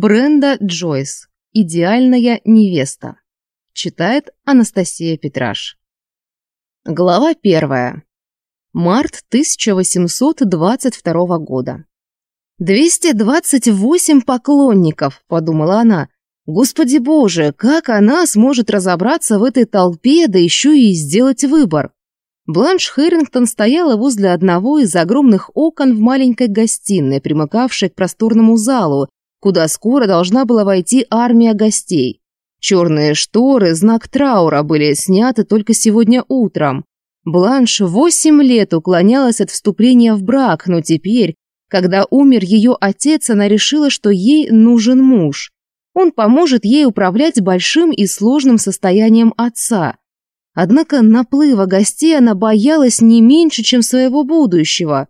Бренда Джойс «Идеальная невеста». Читает Анастасия Петраш. Глава первая. Март 1822 года. «228 поклонников», — подумала она. «Господи боже, как она сможет разобраться в этой толпе, да еще и сделать выбор?» Бланш Хэрингтон стояла возле одного из огромных окон в маленькой гостиной, примыкавшей к просторному залу, куда скоро должна была войти армия гостей. Черные шторы, знак траура, были сняты только сегодня утром. Бланш восемь лет уклонялась от вступления в брак, но теперь, когда умер ее отец, она решила, что ей нужен муж. Он поможет ей управлять большим и сложным состоянием отца. Однако наплыва гостей она боялась не меньше, чем своего будущего.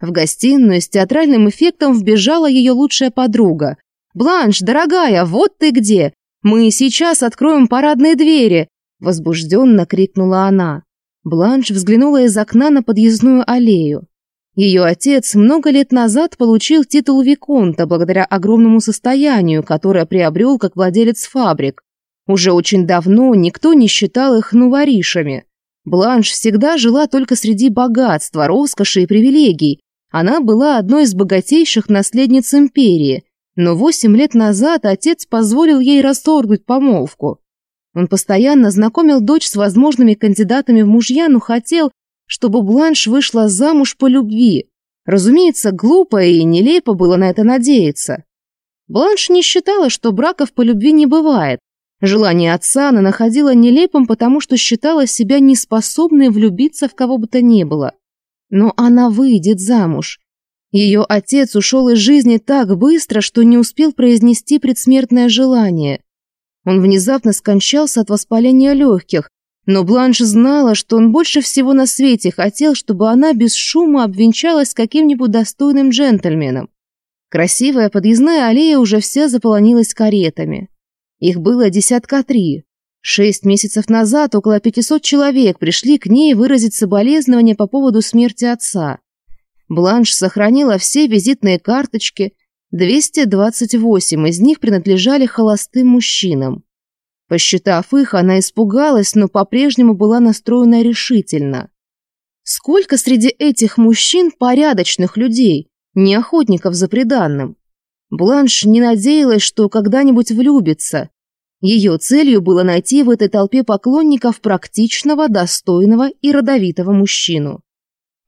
В гостиную с театральным эффектом вбежала ее лучшая подруга. «Бланш, дорогая, вот ты где! Мы сейчас откроем парадные двери!» Возбужденно крикнула она. Бланш взглянула из окна на подъездную аллею. Ее отец много лет назад получил титул Виконта благодаря огромному состоянию, которое приобрел как владелец фабрик. Уже очень давно никто не считал их нуворишами. Бланш всегда жила только среди богатства, роскоши и привилегий, она была одной из богатейших наследниц империи, но восемь лет назад отец позволил ей расторгнуть помолвку. Он постоянно знакомил дочь с возможными кандидатами в мужья, но хотел, чтобы Бланш вышла замуж по любви. Разумеется, глупо и нелепо было на это надеяться. Бланш не считала, что браков по любви не бывает. Желание отца она находила нелепым, потому что считала себя неспособной влюбиться в кого бы то ни было но она выйдет замуж. Ее отец ушел из жизни так быстро, что не успел произнести предсмертное желание. Он внезапно скончался от воспаления легких, но Бланш знала, что он больше всего на свете хотел, чтобы она без шума обвенчалась с каким-нибудь достойным джентльменом. Красивая подъездная аллея уже вся заполонилась каретами. Их было десятка три. Шесть месяцев назад около 500 человек пришли к ней выразить соболезнования по поводу смерти отца. Бланш сохранила все визитные карточки, 228 из них принадлежали холостым мужчинам. Посчитав их, она испугалась, но по-прежнему была настроена решительно. Сколько среди этих мужчин порядочных людей, не охотников за преданным? Бланш не надеялась, что когда-нибудь влюбится, ее целью было найти в этой толпе поклонников практичного, достойного и родовитого мужчину.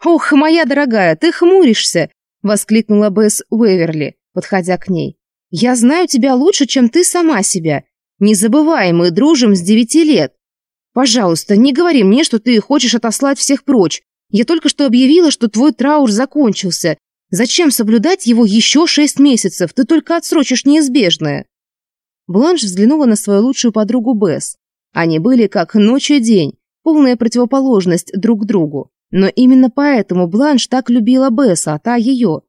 «Ох, моя дорогая, ты хмуришься!» — воскликнула Бесс Уэверли, подходя к ней. «Я знаю тебя лучше, чем ты сама себя. Не забывай, мы дружим с девяти лет. Пожалуйста, не говори мне, что ты хочешь отослать всех прочь. Я только что объявила, что твой траур закончился. Зачем соблюдать его еще шесть месяцев? Ты только отсрочишь неизбежное». Бланш взглянула на свою лучшую подругу Бесс. Они были как ночь и день, полная противоположность друг другу. Но именно поэтому Бланш так любила Бесса, а та ее.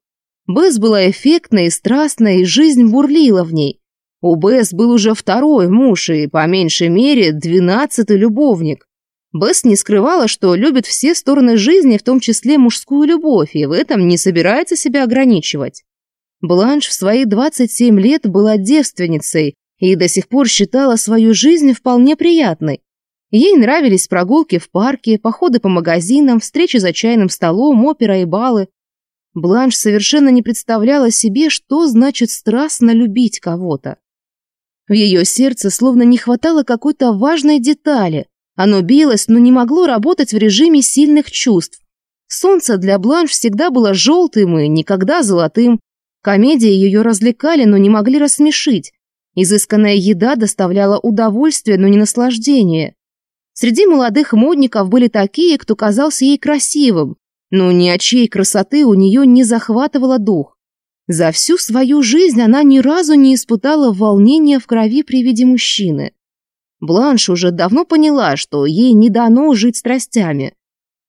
Бесс была эффектной и страстной, и жизнь бурлила в ней. У Бесс был уже второй муж и, по меньшей мере, двенадцатый любовник. Бесс не скрывала, что любит все стороны жизни, в том числе мужскую любовь, и в этом не собирается себя ограничивать. Бланш в свои 27 лет была девственницей, и до сих пор считала свою жизнь вполне приятной. Ей нравились прогулки в парке, походы по магазинам, встречи за чайным столом, опера и балы. Бланш совершенно не представляла себе, что значит страстно любить кого-то. В ее сердце словно не хватало какой-то важной детали. Оно билось, но не могло работать в режиме сильных чувств. Солнце для Бланш всегда было желтым и никогда золотым. Комедии ее развлекали, но не могли рассмешить. Изысканная еда доставляла удовольствие, но не наслаждение. Среди молодых модников были такие, кто казался ей красивым, но ни от чьей красоты у нее не захватывало дух. За всю свою жизнь она ни разу не испытала волнения в крови при виде мужчины. Бланш уже давно поняла, что ей не дано жить страстями.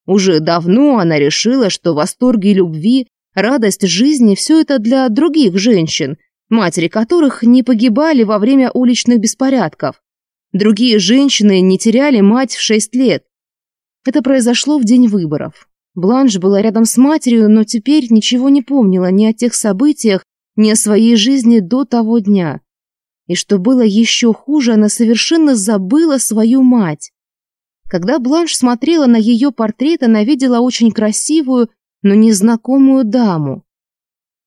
Уже давно она решила, что восторги любви, радость жизни – все это для других женщин, матери которых не погибали во время уличных беспорядков. Другие женщины не теряли мать в шесть лет. Это произошло в день выборов. Бланш была рядом с матерью, но теперь ничего не помнила ни о тех событиях, ни о своей жизни до того дня. И что было еще хуже, она совершенно забыла свою мать. Когда Бланш смотрела на ее портрет, она видела очень красивую, но незнакомую даму.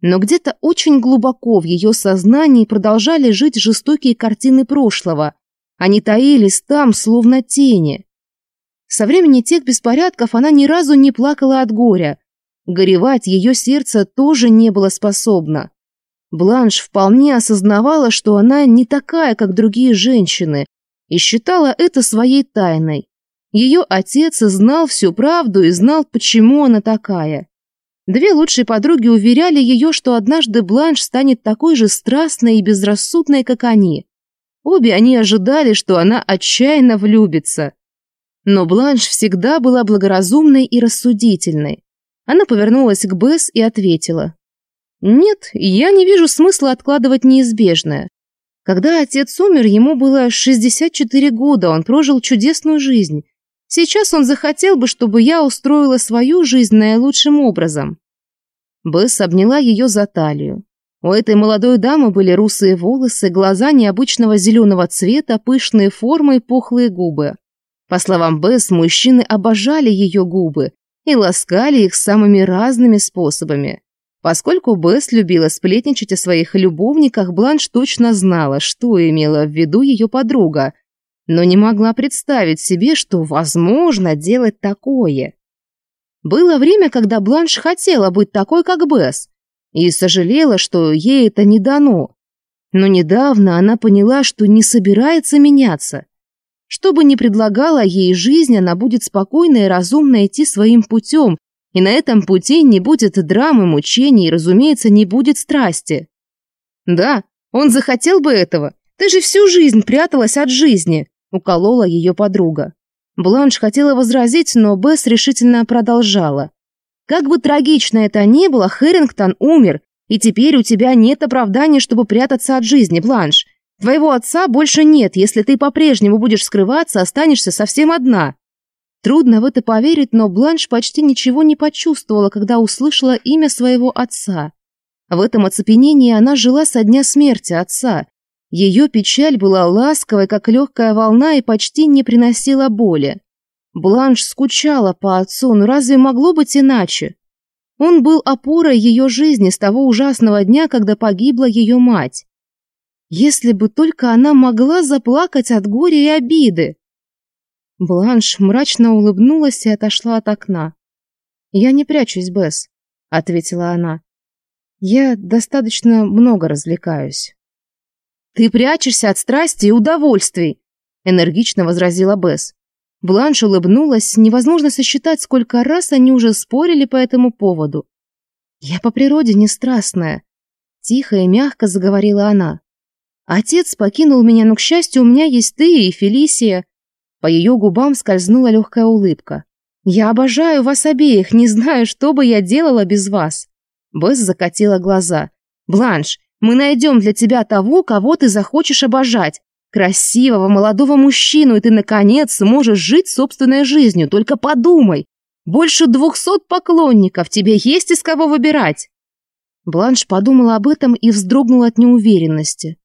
Но где-то очень глубоко в ее сознании продолжали жить жестокие картины прошлого. Они таились там, словно тени. Со времени тех беспорядков она ни разу не плакала от горя. Горевать ее сердце тоже не было способно. Бланш вполне осознавала, что она не такая, как другие женщины, и считала это своей тайной. Ее отец знал всю правду и знал, почему она такая. Две лучшие подруги уверяли ее, что однажды Бланш станет такой же страстной и безрассудной, как они. Обе они ожидали, что она отчаянно влюбится. Но Бланш всегда была благоразумной и рассудительной. Она повернулась к Бесс и ответила. «Нет, я не вижу смысла откладывать неизбежное. Когда отец умер, ему было 64 года, он прожил чудесную жизнь. Сейчас он захотел бы, чтобы я устроила свою жизнь наилучшим образом. Бесс обняла ее за талию. У этой молодой дамы были русые волосы, глаза необычного зеленого цвета, пышные формы и пухлые губы. По словам Бесс, мужчины обожали ее губы и ласкали их самыми разными способами. Поскольку Бесс любила сплетничать о своих любовниках, Бланш точно знала, что имела в виду ее подруга, но не могла представить себе, что возможно делать такое. Было время, когда Бланш хотела быть такой, как Бесс, и сожалела, что ей это не дано. Но недавно она поняла, что не собирается меняться. Что бы ни предлагала ей жизнь, она будет спокойно и разумно идти своим путем, и на этом пути не будет драмы, мучений и, разумеется, не будет страсти. «Да, он захотел бы этого. Ты же всю жизнь пряталась от жизни», — уколола ее подруга. Бланш хотела возразить, но Бесс решительно продолжала. «Как бы трагично это ни было, Хэрингтон умер, и теперь у тебя нет оправдания, чтобы прятаться от жизни, Бланш. Твоего отца больше нет, если ты по-прежнему будешь скрываться, останешься совсем одна». Трудно в это поверить, но Бланш почти ничего не почувствовала, когда услышала имя своего отца. В этом оцепенении она жила со дня смерти отца, ее печаль была ласковой, как легкая волна, и почти не приносила боли. Бланш скучала по отцу, но разве могло быть иначе? Он был опорой ее жизни с того ужасного дня, когда погибла ее мать. Если бы только она могла заплакать от горя и обиды. Бланш мрачно улыбнулась и отошла от окна. «Я не прячусь, Бесс», — ответила она. «Я достаточно много развлекаюсь». «Ты прячешься от страсти и удовольствий», — энергично возразила Бесс. Бланш улыбнулась, невозможно сосчитать, сколько раз они уже спорили по этому поводу. «Я по природе не страстная», — тихо и мягко заговорила она. «Отец покинул меня, но, к счастью, у меня есть ты и Фелисия». По ее губам скользнула легкая улыбка. «Я обожаю вас обеих, не знаю, что бы я делала без вас». Бесс закатила глаза. «Бланш, мы найдем для тебя того, кого ты захочешь обожать. Красивого молодого мужчину, и ты, наконец, сможешь жить собственной жизнью. Только подумай. Больше двухсот поклонников. Тебе есть из кого выбирать. Бланш подумала об этом и вздрогнула от неуверенности.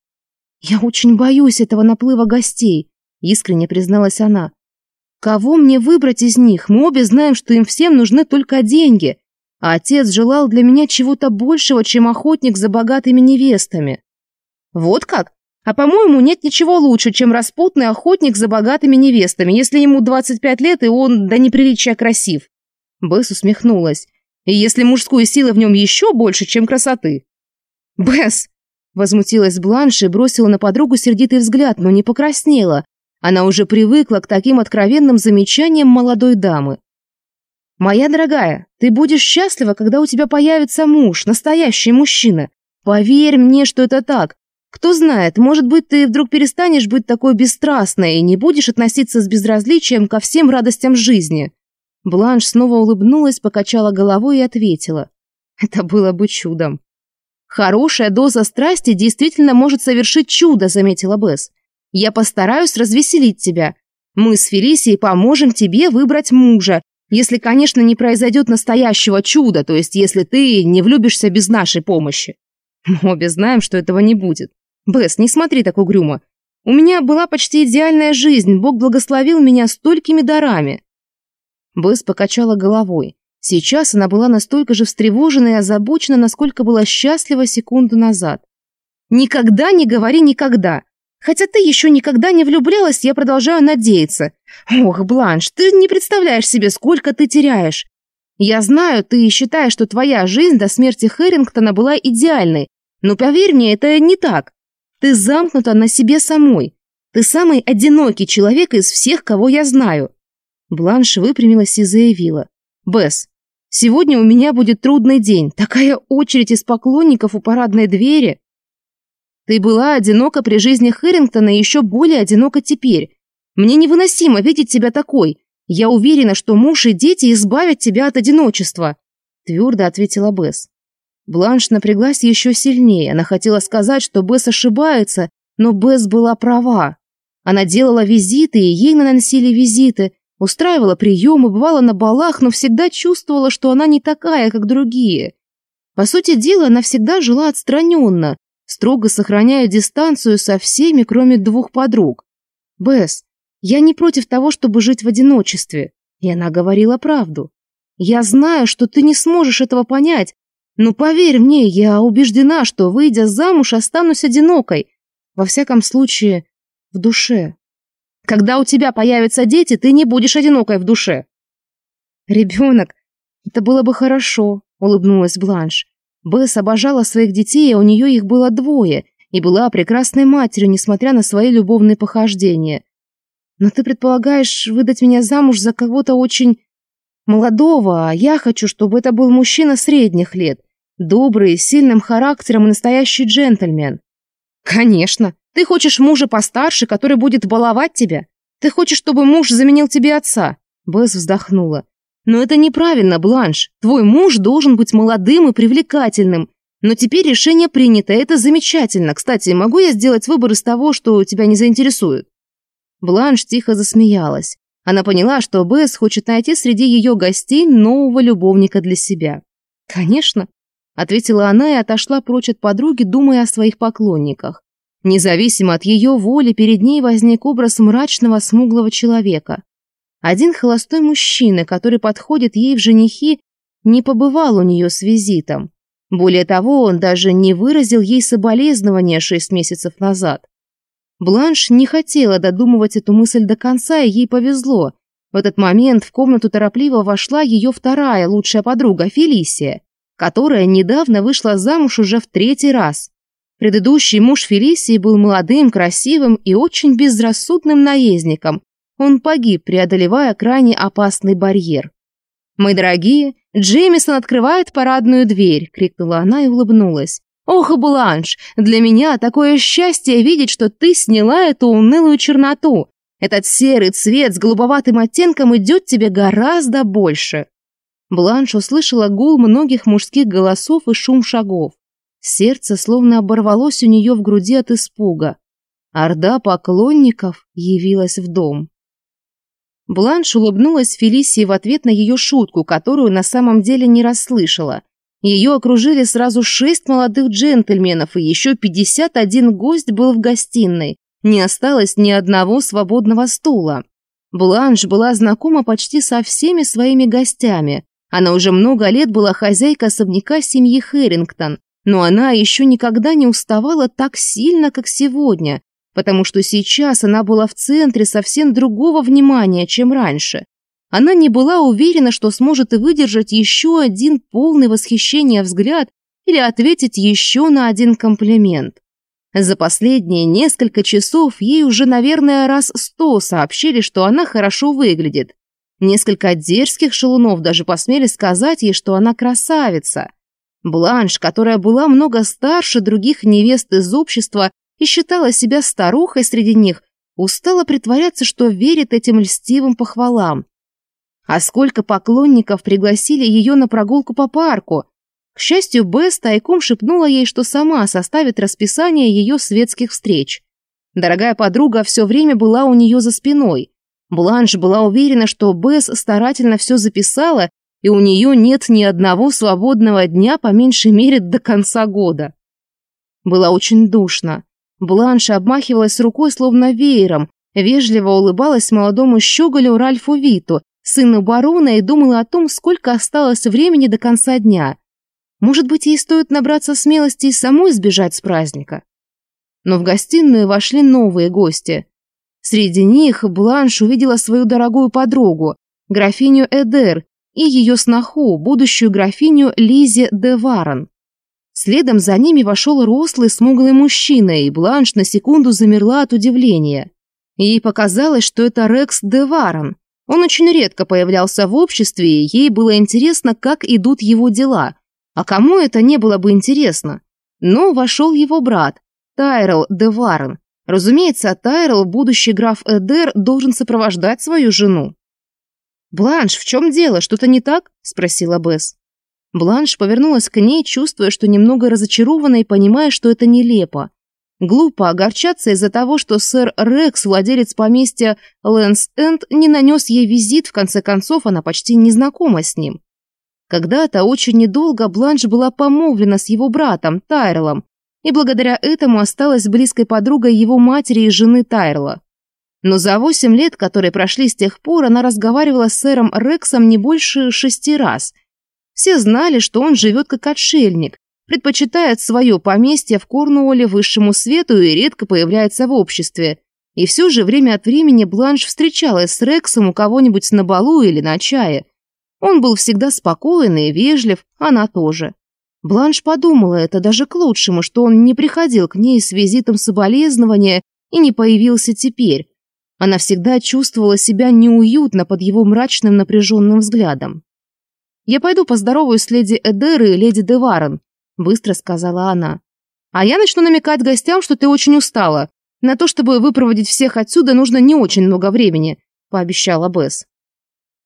«Я очень боюсь этого наплыва гостей», — искренне призналась она. «Кого мне выбрать из них? Мы обе знаем, что им всем нужны только деньги. Отец желал для меня чего-то большего, чем охотник за богатыми невестами. Вот как? А по-моему, нет ничего лучше, чем распутный охотник за богатыми невестами, если ему 25 лет и он до неприличия красив. Бесс усмехнулась. И если мужской силы в нем еще больше, чем красоты. Бесс! Возмутилась Бланш и бросила на подругу сердитый взгляд, но не покраснела. Она уже привыкла к таким откровенным замечаниям молодой дамы. Моя дорогая, ты будешь счастлива, когда у тебя появится муж, настоящий мужчина. Поверь мне, что это так. Кто знает, может быть, ты вдруг перестанешь быть такой бесстрастной и не будешь относиться с безразличием ко всем радостям жизни». Бланш снова улыбнулась, покачала головой и ответила. «Это было бы чудом». «Хорошая доза страсти действительно может совершить чудо», — заметила Бесс. «Я постараюсь развеселить тебя. Мы с Фелисией поможем тебе выбрать мужа, если, конечно, не произойдет настоящего чуда, то есть если ты не влюбишься без нашей помощи. Мы обе знаем, что этого не будет. Бэс, не смотри так угрюмо. У меня была почти идеальная жизнь, Бог благословил меня столькими дарами. Бэс покачала головой. Сейчас она была настолько же встревожена и озабочена, насколько была счастлива секунду назад. «Никогда не говори никогда!» Хотя ты еще никогда не влюблялась, я продолжаю надеяться. Ох, Бланш, ты не представляешь себе, сколько ты теряешь. Я знаю, ты считаешь, что твоя жизнь до смерти Хэрингтона была идеальной, но поверь мне, это не так. Ты замкнута на себе самой. Ты самый одинокий человек из всех, кого я знаю. Бланш выпрямилась и заявила. «Бесс, сегодня у меня будет трудный день. Такая очередь из поклонников у парадной двери. Ты была одинока при жизни Хэрингтона и еще более одинока теперь. Мне невыносимо видеть тебя такой. Я уверена, что муж и дети избавят тебя от одиночества», – твердо ответила Бесс. Бланш напряглась еще сильнее. Она хотела сказать, что Бесс ошибается, но Бесс была права. Она делала визиты, и ей наносили визиты, устраивала приемы, бывала на балах, но всегда чувствовала, что она не такая, как другие. По сути дела, она всегда жила отстраненно, строго сохраняя дистанцию со всеми, кроме двух подруг. «Бесс, я не против того, чтобы жить в одиночестве». И она говорила правду. «Я знаю, что ты не сможешь этого понять, но поверь мне, я убеждена, что, выйдя замуж, останусь одинокой. Во всяком случае, в душе. Когда у тебя появятся дети, ты не будешь одинокой в душе». «Ребенок, это было бы хорошо», — улыбнулась Бланш. Бесс обожала своих детей, а у нее их было двое, и была прекрасной матерью, несмотря на свои любовные похождения. Но ты предполагаешь выдать меня замуж за кого-то очень молодого, а я хочу, чтобы это был мужчина средних лет, добрый, с сильным характером и настоящий джентльмен. Конечно, ты хочешь мужа постарше, который будет баловать тебя. Ты хочешь, чтобы муж заменил тебе отца. Бесс вздохнула. Но это неправильно, Бланш. Твой муж должен быть молодым и привлекательным. Но теперь решение принято, это замечательно. Кстати, могу я сделать выбор из того, что тебя не заинтересует?» Бланш тихо засмеялась. Она поняла, что Бесс хочет найти среди ее гостей нового любовника для себя. «Конечно», — ответила она и отошла прочь от подруги, думая о своих поклонниках. Независимо от ее воли, перед ней возник образ мрачного, смуглого человека. Один холостой мужчина, который подходит ей в женихи, не побывал у нее с визитом. Более того, он даже не выразил ей соболезнования шесть месяцев назад. Бланш не хотела додумывать эту мысль до конца, и ей повезло. В этот момент в комнату торопливо вошла ее вторая лучшая подруга Фелисия, которая недавно вышла замуж уже в третий раз. Предыдущий муж Фелисии был молодым, красивым и очень безрассудным наездником, он погиб, преодолевая крайне опасный барьер. «Мы дорогие, Джеймисон открывает парадную дверь!» — крикнула она и улыбнулась. «Ох, Бланш, для меня такое счастье видеть, что ты сняла эту унылую черноту. Этот серый цвет с голубоватым оттенком идет тебе гораздо больше». Бланш услышала гул многих мужских голосов и шум шагов. Сердце словно оборвалось у нее в груди от испуга. Орда поклонников явилась в дом. Бланш улыбнулась Фелисии в ответ на ее шутку, которую на самом деле не расслышала. Ее окружили сразу шесть молодых джентльменов, и еще 51 гость был в гостиной. Не осталось ни одного свободного стула. Бланш была знакома почти со всеми своими гостями. Она уже много лет была хозяйкой особняка семьи Хэрингтон, но она еще никогда не уставала так сильно, как сегодня, потому что сейчас она была в центре совсем другого внимания, чем раньше. Она не была уверена, что сможет выдержать еще один полный восхищения взгляд или ответить еще на один комплимент. За последние несколько часов ей уже, наверное, раз сто сообщили, что она хорошо выглядит. Несколько дерзких шелунов даже посмели сказать ей, что она красавица. Бланш, которая была много старше других невест из общества, и считала себя старухой среди них, устала притворяться, что верит этим льстивым похвалам. А сколько поклонников пригласили ее на прогулку по парку? К счастью, Бесс тайком шепнула ей, что сама составит расписание ее светских встреч. Дорогая подруга все время была у нее за спиной. Бланш была уверена, что Бесс старательно все записала, и у нее нет ни одного свободного дня, по меньшей мере, до конца года. Было очень душно. Бланша обмахивалась рукой, словно веером, вежливо улыбалась молодому щеголю Ральфу Виту, сыну барона, и думала о том, сколько осталось времени до конца дня. Может быть, ей стоит набраться смелости и самой сбежать с праздника. Но в гостиную вошли новые гости. Среди них Бланш увидела свою дорогую подругу, графиню Эдер, и ее сноху, будущую графиню Лизе де Варен. Следом за ними вошел рослый смуглый мужчина, и Бланш на секунду замерла от удивления. Ей показалось, что это Рекс Деварон. Он очень редко появлялся в обществе, и ей было интересно, как идут его дела. А кому это не было бы интересно? Но вошел его брат, Тайрел Деварон. Разумеется, Тайрел, будущий граф Эдер, должен сопровождать свою жену. «Бланш, в чем дело? Что-то не так?» – спросила Бесс. Бланш повернулась к ней, чувствуя, что немного разочарована и понимая, что это нелепо. Глупо огорчаться из-за того, что сэр Рекс, владелец поместья Лэнс Энд, не нанес ей визит, в конце концов, она почти не знакома с ним. Когда-то очень недолго Бланш была помолвлена с его братом Тайрлом, и благодаря этому осталась близкой подругой его матери и жены Тайрла. Но за восемь лет, которые прошли с тех пор, она разговаривала с сэром Рексом не больше шести раз – все знали, что он живет как отшельник, предпочитает свое поместье в Корнуоле высшему свету и редко появляется в обществе. И все же время от времени Бланш встречалась с Рексом у кого-нибудь на балу или на чае. Он был всегда спокоен и вежлив, она тоже. Бланш подумала это даже к лучшему, что он не приходил к ней с визитом соболезнования и не появился теперь. Она всегда чувствовала себя неуютно под его мрачным напряженным взглядом. «Я пойду поздороваюсь с леди Эдеры и леди Деварен», — быстро сказала она. «А я начну намекать гостям, что ты очень устала. На то, чтобы выпроводить всех отсюда, нужно не очень много времени», — пообещала Бесс.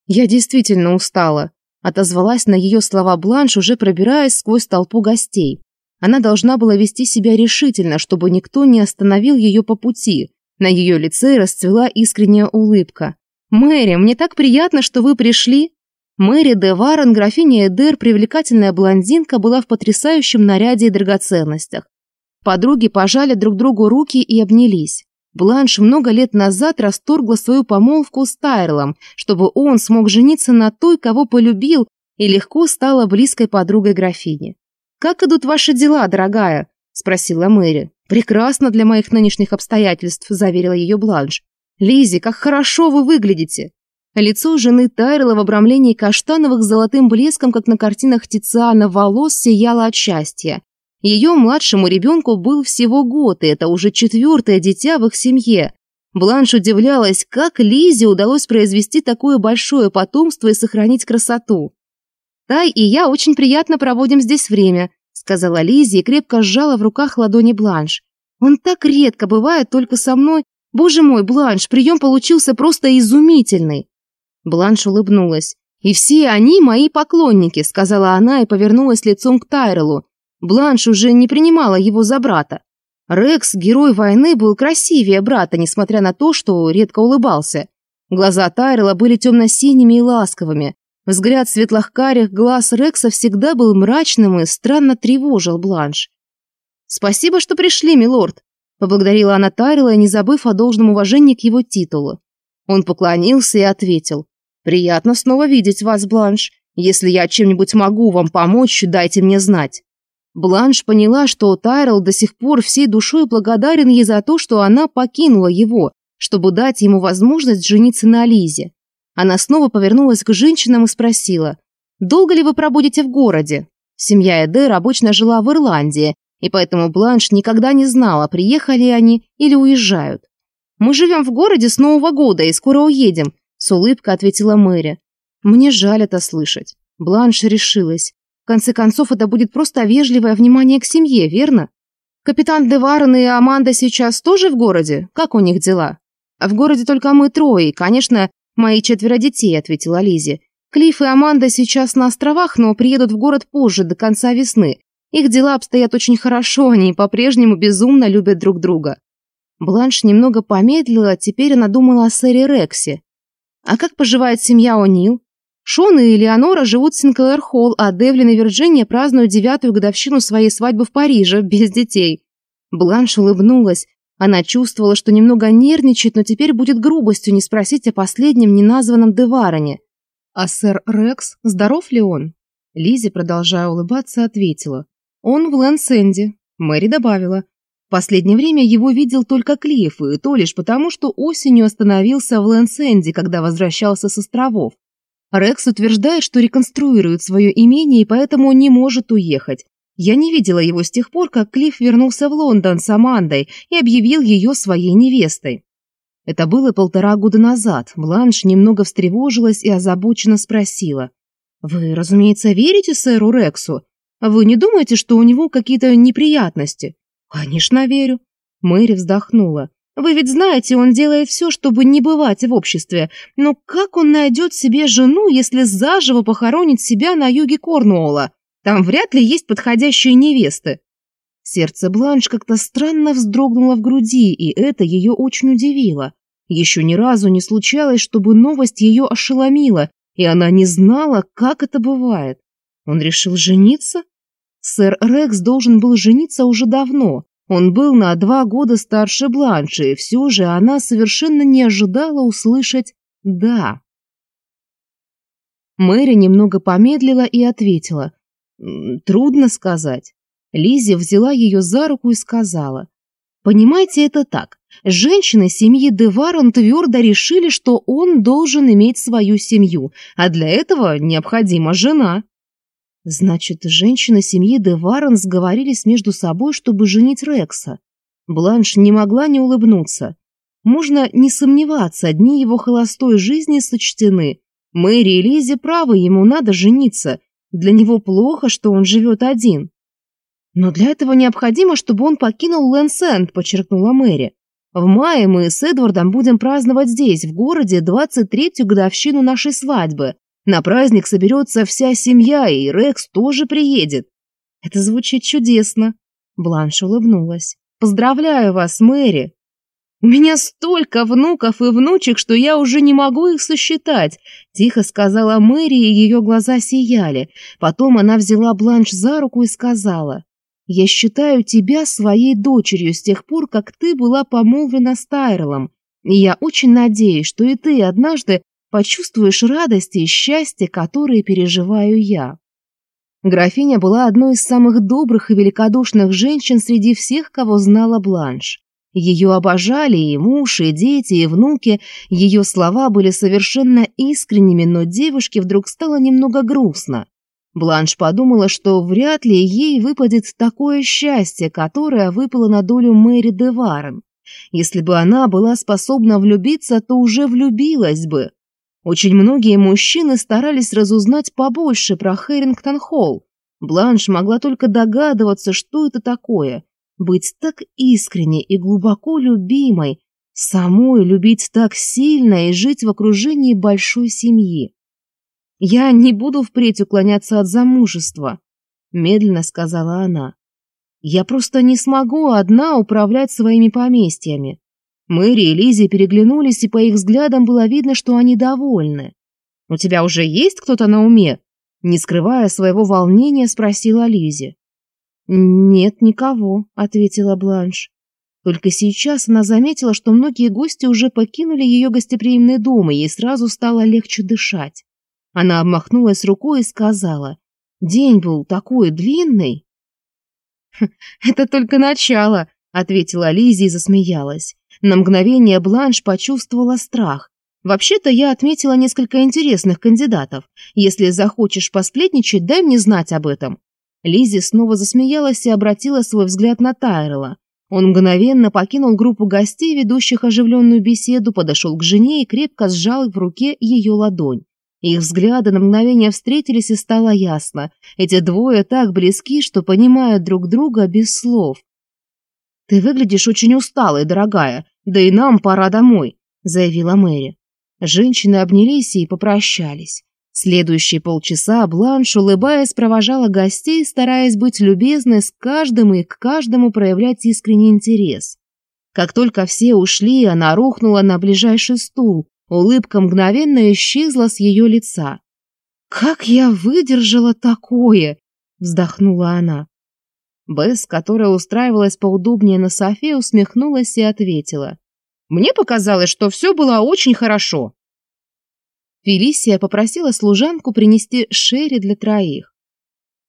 «Я действительно устала», — отозвалась на ее слова Бланш, уже пробираясь сквозь толпу гостей. Она должна была вести себя решительно, чтобы никто не остановил ее по пути. На ее лице расцвела искренняя улыбка. «Мэри, мне так приятно, что вы пришли!» Мэри де Деварен, графиня Эдер, привлекательная блондинка, была в потрясающем наряде и драгоценностях. Подруги пожали друг другу руки и обнялись. Бланш много лет назад расторгла свою помолвку с Тайрлом, чтобы он смог жениться на той, кого полюбил, и легко стала близкой подругой графини. «Как идут ваши дела, дорогая?» – спросила Мэри. «Прекрасно для моих нынешних обстоятельств», – заверила ее Бланш. Лизи, как хорошо вы выглядите!» Лицо жены Тайрела в обрамлении каштановых золотым блеском, как на картинах Тициана, волос сияло от счастья. Ее младшему ребенку был всего год, и это уже четвертое дитя в их семье. Бланш удивлялась, как Лизе удалось произвести такое большое потомство и сохранить красоту. «Тай и я очень приятно проводим здесь время», — сказала Лизе и крепко сжала в руках ладони Бланш. «Он так редко бывает только со мной. Боже мой, Бланш, прием получился просто изумительный!» Бланш улыбнулась. «И все они мои поклонники», — сказала она и повернулась лицом к Тайрелу. Бланш уже не принимала его за брата. Рекс, герой войны, был красивее брата, несмотря на то, что редко улыбался. Глаза Тайрела были темно-синими и ласковыми. Взгляд светлохкарих глаз Рекса всегда был мрачным и странно тревожил Бланш. «Спасибо, что пришли, милорд», — поблагодарила она Тайрела, не забыв о должном уважении к его титулу. Он поклонился и ответил. «Приятно снова видеть вас, Бланш. Если я чем-нибудь могу вам помочь, дайте мне знать». Бланш поняла, что Тайрел до сих пор всей душой благодарен ей за то, что она покинула его, чтобы дать ему возможность жениться на Лизе. Она снова повернулась к женщинам и спросила, «Долго ли вы пробудете в городе?» Семья Эдер обычно жила в Ирландии, и поэтому Бланш никогда не знала, приехали они или уезжают. «Мы живем в городе с Нового года и скоро уедем. С улыбкой ответила Мэри. «Мне жаль это слышать. Бланш решилась. В конце концов, это будет просто вежливое внимание к семье, верно? Капитан Деварен и Аманда сейчас тоже в городе? Как у них дела?» «В городе только мы трое, и, конечно, мои четверо детей», — ответила Лизи. «Клифф и Аманда сейчас на островах, но приедут в город позже, до конца весны. Их дела обстоят очень хорошо, они по-прежнему безумно любят друг друга». Бланш немного помедлила, теперь она думала о сэре Рексе, а как поживает семья О'Нил? Шон и Элеонора живут в Синклэр-Холл, а Девлин и Вирджиния празднуют девятую годовщину своей свадьбы в Париже, без детей. Бланш улыбнулась. Она чувствовала, что немного нервничает, но теперь будет грубостью не спросить о последнем неназванном Деваране. «А сэр Рекс, здоров ли он?» Лизи, продолжая улыбаться, ответила. «Он в Лэнсенде». Мэри добавила последнее время его видел только Клифф, и то лишь потому, что осенью остановился в Лэнсенде, когда возвращался с островов. Рекс утверждает, что реконструирует свое имение и поэтому не может уехать. Я не видела его с тех пор, как Клифф вернулся в Лондон с Амандой и объявил ее своей невестой. Это было полтора года назад. Бланш немного встревожилась и озабоченно спросила. «Вы, разумеется, верите сэру Рексу? Вы не думаете, что у него какие-то неприятности?» «Конечно верю». Мэри вздохнула. «Вы ведь знаете, он делает все, чтобы не бывать в обществе. Но как он найдет себе жену, если заживо похоронит себя на юге Корнуола? Там вряд ли есть подходящие невесты». Сердце Бланш как-то странно вздрогнуло в груди, и это ее очень удивило. Еще ни разу не случалось, чтобы новость ее ошеломила, и она не знала, как это бывает. Он решил жениться? Сэр Рекс должен был жениться уже давно. Он был на два года старше Бланши, и все же она совершенно не ожидала услышать «да». Мэри немного помедлила и ответила. «Трудно сказать». Лиззи взяла ее за руку и сказала. «Понимаете, это так. Женщины семьи Деварон твердо решили, что он должен иметь свою семью, а для этого необходима жена». Значит, женщины семьи Де Варенс сговорились между собой, чтобы женить Рекса. Бланш не могла не улыбнуться. Можно не сомневаться, дни его холостой жизни сочтены. Мэри и Лизе правы, ему надо жениться. Для него плохо, что он живет один. Но для этого необходимо, чтобы он покинул Лэнсэнд, подчеркнула Мэри. В мае мы с Эдвардом будем праздновать здесь, в городе, 23-ю годовщину нашей свадьбы. На праздник соберется вся семья, и Рекс тоже приедет. Это звучит чудесно. Бланш улыбнулась. Поздравляю вас, Мэри. У меня столько внуков и внучек, что я уже не могу их сосчитать, тихо сказала Мэри, и ее глаза сияли. Потом она взяла Бланш за руку и сказала: "Я считаю тебя своей дочерью с тех пор, как ты была помолвлена с Тайрлом. И я очень надеюсь, что и ты однажды почувствуешь радость и счастье, которые переживаю я. Графиня была одной из самых добрых и великодушных женщин среди всех, кого знала Бланш. Ее обожали и муж, и дети, и внуки. Ее слова были совершенно искренними, но девушке вдруг стало немного грустно. Бланш подумала, что вряд ли ей выпадет такое счастье, которое выпало на долю Мэри де Варен. Если бы она была способна влюбиться, то уже влюбилась бы. Очень многие мужчины старались разузнать побольше про Хэрингтон-Холл. Бланш могла только догадываться, что это такое. Быть так искренней и глубоко любимой, самой любить так сильно и жить в окружении большой семьи. «Я не буду впредь уклоняться от замужества», — медленно сказала она. «Я просто не смогу одна управлять своими поместьями. Мэри и Лиззи переглянулись, и по их взглядам было видно, что они довольны. «У тебя уже есть кто-то на уме?» Не скрывая своего волнения, спросила Лиззи. «Нет никого», — ответила Бланш. Только сейчас она заметила, что многие гости уже покинули ее гостеприимный дом, и ей сразу стало легче дышать. Она обмахнулась рукой и сказала, «День был такой длинный». «Хм, «Это только начало», — ответила Лиззи и засмеялась. На мгновение Бланш почувствовала страх. «Вообще-то я отметила несколько интересных кандидатов. Если захочешь посплетничать, дай мне знать об этом». Лизи снова засмеялась и обратила свой взгляд на Тайрела. Он мгновенно покинул группу гостей, ведущих оживленную беседу, подошел к жене и крепко сжал в руке ее ладонь. Их взгляды на мгновение встретились, и стало ясно. Эти двое так близки, что понимают друг друга без слов. «Ты выглядишь очень усталой, дорогая. Да и нам пора домой», — заявила Мэри. Женщины обнялись и попрощались. Следующие полчаса Бланш, улыбаясь, провожала гостей, стараясь быть любезной с каждым и к каждому проявлять искренний интерес. Как только все ушли, она рухнула на ближайший стул. Улыбка мгновенно исчезла с ее лица. «Как я выдержала такое!» — вздохнула она. Бесс, которая устраивалась поудобнее на софе, усмехнулась и ответила. «Мне показалось, что все было очень хорошо». Фелисия попросила служанку принести Шерри для троих.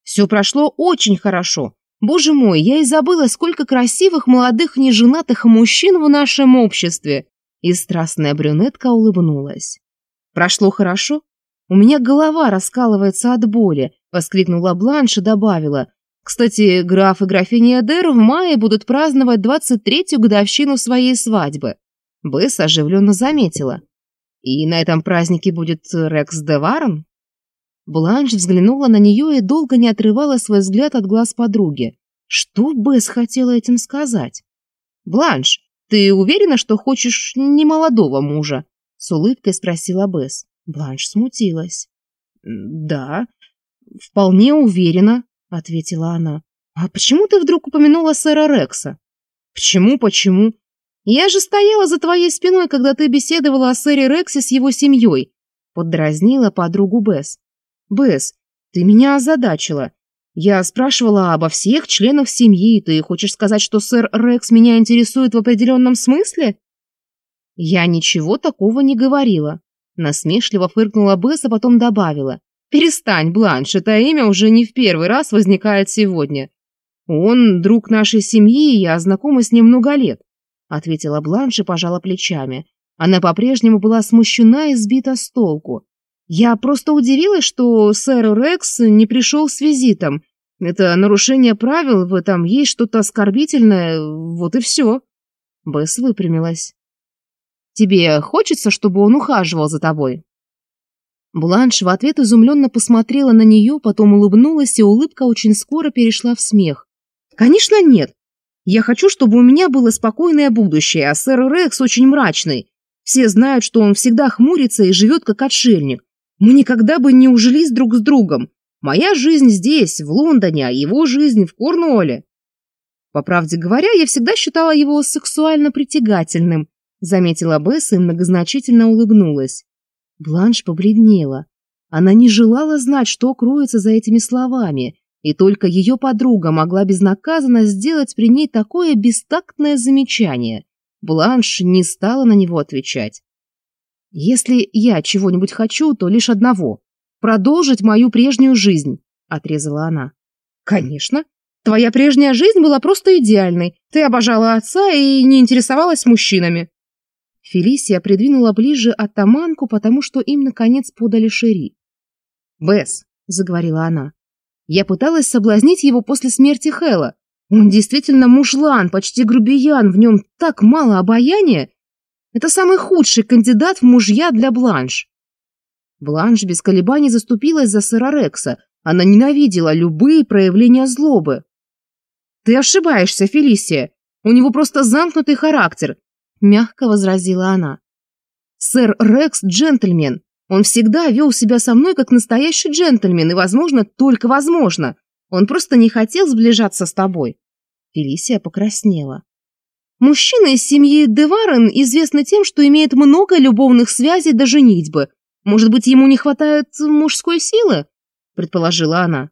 «Все прошло очень хорошо. Боже мой, я и забыла, сколько красивых молодых неженатых мужчин в нашем обществе!» И страстная брюнетка улыбнулась. «Прошло хорошо? У меня голова раскалывается от боли», — воскликнула Бланш и добавила — кстати, граф и графиня Эдер в мае будут праздновать 23-ю годовщину своей свадьбы. Бесс оживленно заметила. И на этом празднике будет Рекс де Варен? Бланш взглянула на нее и долго не отрывала свой взгляд от глаз подруги. Что Бесс хотела этим сказать? «Бланш, ты уверена, что хочешь не молодого мужа?» С улыбкой спросила Бесс. Бланш смутилась. «Да, вполне уверена», ответила она. «А почему ты вдруг упомянула сэра Рекса?» «Почему, почему?» «Я же стояла за твоей спиной, когда ты беседовала о сэре Рексе с его семьей», поддразнила подругу Бесс. «Бесс, ты меня озадачила. Я спрашивала обо всех членах семьи. и Ты хочешь сказать, что сэр Рекс меня интересует в определенном смысле?» «Я ничего такого не говорила», насмешливо фыркнула Бесс, а потом добавила. «Перестань, Бланш, это имя уже не в первый раз возникает сегодня. Он друг нашей семьи, я знакома с ним много лет», — ответила Бланш и пожала плечами. Она по-прежнему была смущена и сбита с толку. «Я просто удивилась, что сэр Рекс не пришел с визитом. Это нарушение правил, в этом есть что-то оскорбительное, вот и все». Бесс выпрямилась. «Тебе хочется, чтобы он ухаживал за тобой?» Бланш в ответ изумленно посмотрела на нее, потом улыбнулась, и улыбка очень скоро перешла в смех. «Конечно нет. Я хочу, чтобы у меня было спокойное будущее, а сэр Рекс очень мрачный. Все знают, что он всегда хмурится и живет как отшельник. Мы никогда бы не ужились друг с другом. Моя жизнь здесь, в Лондоне, а его жизнь в Корнуолле». «По правде говоря, я всегда считала его сексуально притягательным», заметила Бесса и многозначительно улыбнулась. Бланш побледнела. Она не желала знать, что кроется за этими словами, и только ее подруга могла безнаказанно сделать при ней такое бестактное замечание. Бланш не стала на него отвечать. «Если я чего-нибудь хочу, то лишь одного — продолжить мою прежнюю жизнь», — отрезала она. «Конечно. Твоя прежняя жизнь была просто идеальной. Ты обожала отца и не интересовалась мужчинами». Фелисия придвинула ближе оттаманку, потому что им, наконец, подали шери. «Бесс», — заговорила она, — «я пыталась соблазнить его после смерти Хэла. Он действительно мужлан, почти грубиян, в нем так мало обаяния. Это самый худший кандидат в мужья для Бланш». Бланш без колебаний заступилась за сэра Рекса. Она ненавидела любые проявления злобы. «Ты ошибаешься, Фелисия. У него просто замкнутый характер мягко возразила она. «Сэр Рекс – джентльмен. Он всегда вел себя со мной как настоящий джентльмен, и, возможно, только возможно. Он просто не хотел сближаться с тобой». Фелисия покраснела. «Мужчина из семьи Деварен известны тем, что имеет много любовных связей до женитьбы. Может быть, ему не хватает мужской силы?» – предположила она.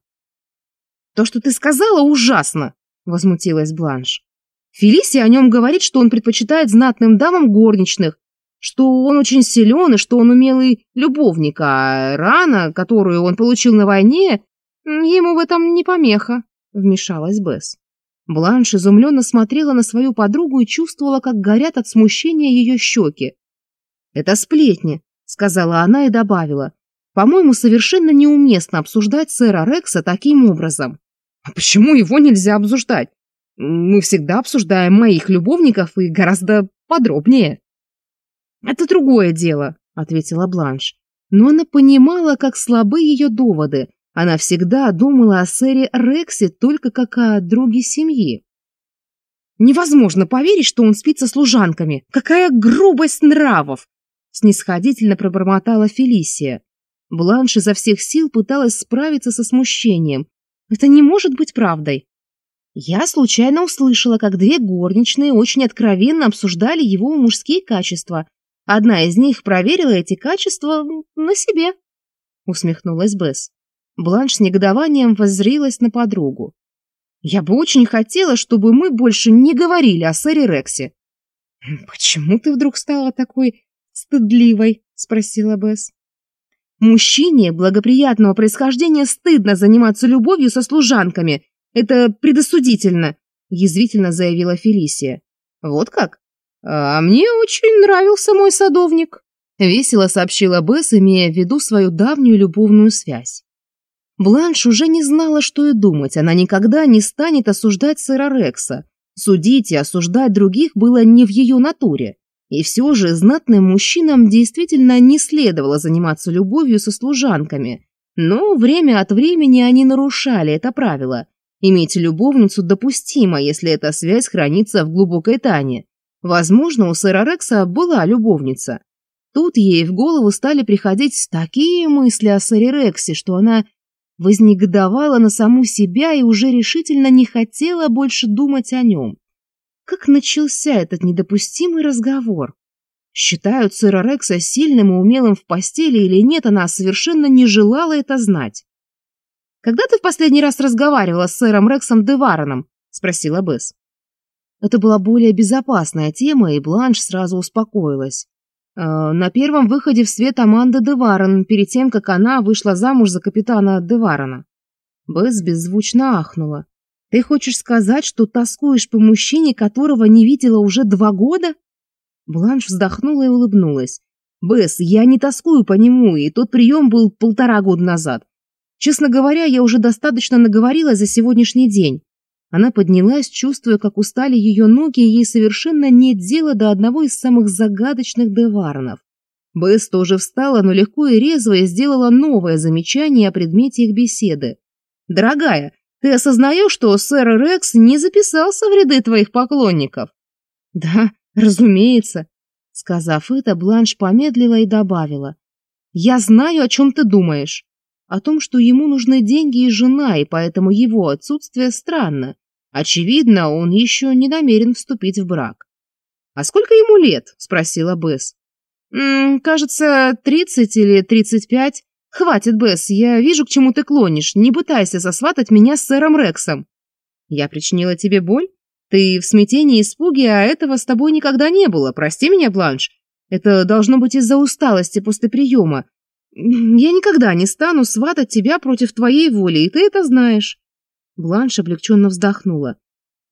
«То, что ты сказала, ужасно!» – возмутилась Бланш. Фелисия о нем говорит, что он предпочитает знатным дамам горничных, что он очень силен и что он умелый любовник, а рана, которую он получил на войне, ему в этом не помеха», — вмешалась Бесс. Бланш изумленно смотрела на свою подругу и чувствовала, как горят от смущения ее щеки. «Это сплетни», — сказала она и добавила. «По-моему, совершенно неуместно обсуждать сэра Рекса таким образом». «А почему его нельзя обсуждать?» Мы всегда обсуждаем моих любовников и гораздо подробнее. Это другое дело, ответила Бланш. Но она понимала, как слабы ее доводы. Она всегда думала о сэре Рексе только как о друге семьи. Невозможно поверить, что он спит со служанками. Какая грубость нравов! Снисходительно пробормотала Фелисия. Бланш изо всех сил пыталась справиться со смущением. Это не может быть правдой. Я случайно услышала, как две горничные очень откровенно обсуждали его мужские качества. Одна из них проверила эти качества на себе. Усмехнулась Бесс. Бланш с негодованием воззрилась на подругу. «Я бы очень хотела, чтобы мы больше не говорили о сэре Рексе». «Почему ты вдруг стала такой стыдливой?» – спросила Бесс. «Мужчине благоприятного происхождения стыдно заниматься любовью со служанками», это предосудительно», — язвительно заявила Фелисия. «Вот как? А мне очень нравился мой садовник», — весело сообщила Бесс, имея в виду свою давнюю любовную связь. Бланш уже не знала, что и думать. Она никогда не станет осуждать сэра Рекса. Судить и осуждать других было не в ее натуре. И все же знатным мужчинам действительно не следовало заниматься любовью со служанками. Но время от времени они нарушали это правило, Иметь любовницу допустимо, если эта связь хранится в глубокой тайне. Возможно, у сэра Рекса была любовница. Тут ей в голову стали приходить такие мысли о сэре Рексе, что она вознегодовала на саму себя и уже решительно не хотела больше думать о нем. Как начался этот недопустимый разговор? Считают сэра Рекса сильным и умелым в постели или нет, она совершенно не желала это знать. «Когда ты в последний раз разговаривала с сэром Рексом Девароном?» — спросила Бэс. Это была более безопасная тема, и Бланш сразу успокоилась. Э, на первом выходе в свет Аманды Деварон, перед тем, как она вышла замуж за капитана Деварона. Бэс беззвучно ахнула. «Ты хочешь сказать, что тоскуешь по мужчине, которого не видела уже два года?» Бланш вздохнула и улыбнулась. «Бесс, я не тоскую по нему, и тот прием был полтора года назад. Честно говоря, я уже достаточно наговорила за сегодняшний день. Она поднялась, чувствуя, как устали ее ноги, и ей совершенно нет дела до одного из самых загадочных деварнов. Бесс тоже встала, но легко и резво сделала новое замечание о предмете их беседы. «Дорогая, ты осознаешь, что сэр Рекс не записался в ряды твоих поклонников?» «Да, разумеется», — сказав это, Бланш помедлила и добавила. «Я знаю, о чем ты думаешь» о том, что ему нужны деньги и жена, и поэтому его отсутствие странно. Очевидно, он еще не намерен вступить в брак. «А сколько ему лет?» – спросила Бесс. «М -м, «Кажется, 30 или 35. Хватит, Бесс, я вижу, к чему ты клонишь. Не пытайся сосватать меня с сэром Рексом». «Я причинила тебе боль? Ты в смятении и испуге, а этого с тобой никогда не было. Прости меня, Бланш. Это должно быть из-за усталости после приема. Я никогда не стану сватать тебя против твоей воли, и ты это знаешь. Бланш облегченно вздохнула.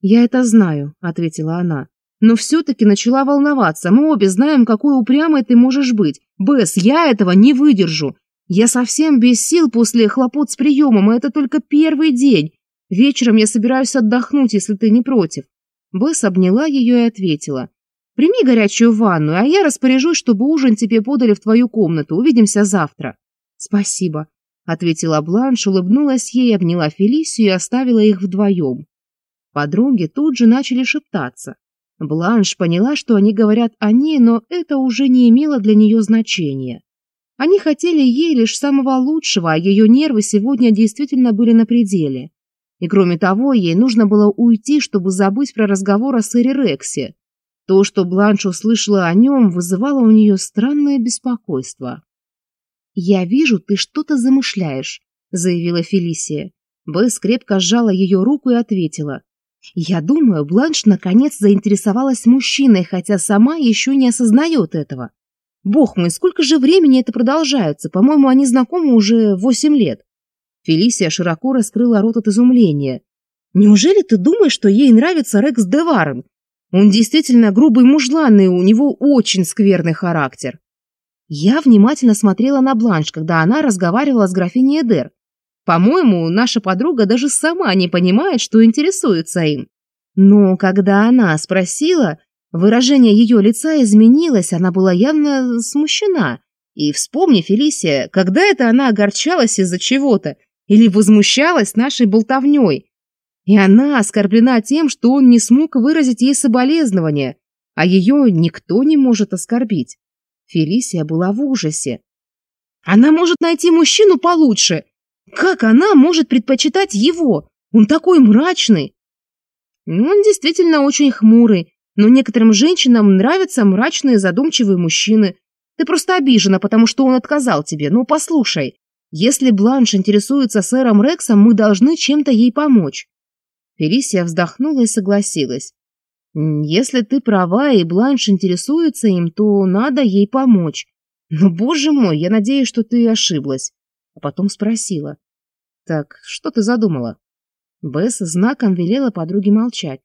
Я это знаю, ответила она. Но все-таки начала волноваться. Мы обе знаем, какой упрямой ты можешь быть. Бэс, я этого не выдержу. Я совсем без сил после хлопот с приемом, и это только первый день. Вечером я собираюсь отдохнуть, если ты не против. Бэс обняла ее и ответила. Прими горячую ванну, а я распоряжусь, чтобы ужин тебе подали в твою комнату. Увидимся завтра». «Спасибо», — ответила Бланш, улыбнулась ей, обняла Фелисию и оставила их вдвоем. Подруги тут же начали шептаться. Бланш поняла, что они говорят о ней, но это уже не имело для нее значения. Они хотели ей лишь самого лучшего, а ее нервы сегодня действительно были на пределе. И кроме того, ей нужно было уйти, чтобы забыть про разговор о сэре Рексе. То, что Бланш услышала о нем, вызывало у нее странное беспокойство. «Я вижу, ты что-то замышляешь», — заявила Фелисия. Бесс крепко сжала ее руку и ответила. «Я думаю, Бланш наконец заинтересовалась мужчиной, хотя сама еще не осознает этого. Бог мой, сколько же времени это продолжается? По-моему, они знакомы уже восемь лет». Фелисия широко раскрыла рот от изумления. «Неужели ты думаешь, что ей нравится Рекс Деварен, он действительно грубый мужлан, и у него очень скверный характер. Я внимательно смотрела на Бланш, когда она разговаривала с графиней Эдер. По-моему, наша подруга даже сама не понимает, что интересуется им. Но когда она спросила, выражение ее лица изменилось, она была явно смущена. И вспомни, Фелисия, когда это она огорчалась из-за чего-то или возмущалась нашей болтовней – и она оскорблена тем, что он не смог выразить ей соболезнования, а ее никто не может оскорбить. Фелисия была в ужасе. Она может найти мужчину получше. Как она может предпочитать его? Он такой мрачный. Он действительно очень хмурый, но некоторым женщинам нравятся мрачные задумчивые мужчины. Ты просто обижена, потому что он отказал тебе. Ну, послушай, если Бланш интересуется сэром Рексом, мы должны чем-то ей помочь. Фелисия вздохнула и согласилась. «Если ты права и Бланш интересуется им, то надо ей помочь. Но, боже мой, я надеюсь, что ты ошиблась». А потом спросила. «Так, что ты задумала?» Бесс знаком велела подруге молчать.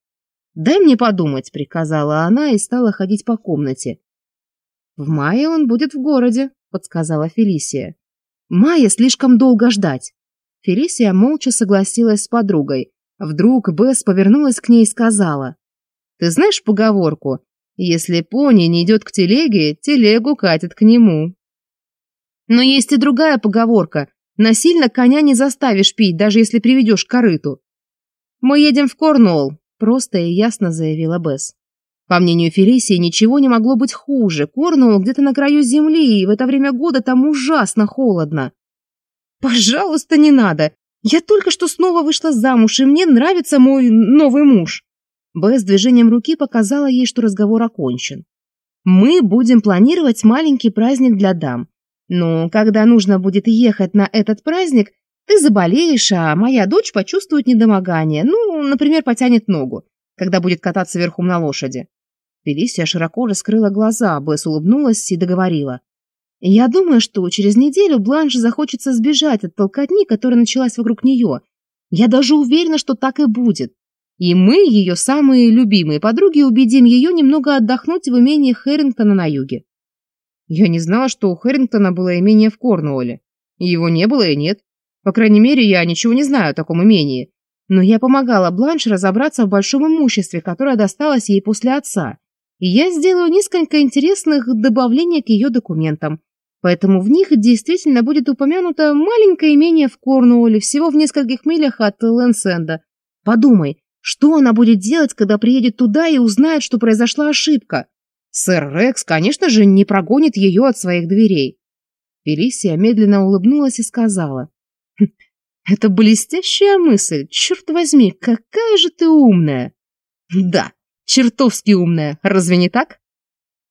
«Дай мне подумать», — приказала она и стала ходить по комнате. «В мае он будет в городе», — подсказала Фелисия. мае слишком долго ждать». Фелисия молча согласилась с подругой. Вдруг Бесс повернулась к ней и сказала. «Ты знаешь поговорку? Если пони не идет к телеге, телегу катят к нему». Но есть и другая поговорка. Насильно коня не заставишь пить, даже если приведешь к корыту. «Мы едем в Корнуолл», – просто и ясно заявила Бесс. По мнению Фелисии, ничего не могло быть хуже. Корнуолл где-то на краю земли, и в это время года там ужасно холодно. «Пожалуйста, не надо!» Я только что снова вышла замуж, и мне нравится мой новый муж. Б с движением руки показала ей, что разговор окончен. Мы будем планировать маленький праздник для дам. Но когда нужно будет ехать на этот праздник, ты заболеешь, а моя дочь почувствует недомогание. Ну, например, потянет ногу, когда будет кататься верхом на лошади. Фелисия широко раскрыла глаза, Бэс улыбнулась и договорила. Я думаю, что через неделю Бланш захочется сбежать от толкотни, которая началась вокруг нее. Я даже уверена, что так и будет. И мы, ее самые любимые подруги, убедим ее немного отдохнуть в имении Хэрингтона на юге. Я не знала, что у Хэрингтона было имение в Корнуолле. Его не было и нет. По крайней мере, я ничего не знаю о таком имении. Но я помогала Бланш разобраться в большом имуществе, которое досталось ей после отца я сделаю несколько интересных добавлений к ее документам. Поэтому в них действительно будет упомянуто маленькое имение в Корнуолле, всего в нескольких милях от Лэнсенда. Подумай, что она будет делать, когда приедет туда и узнает, что произошла ошибка? Сэр Рекс, конечно же, не прогонит ее от своих дверей. Фелисия медленно улыбнулась и сказала. «Хм, «Это блестящая мысль. Черт возьми, какая же ты умная!» «Да, Чертовски умная, разве не так?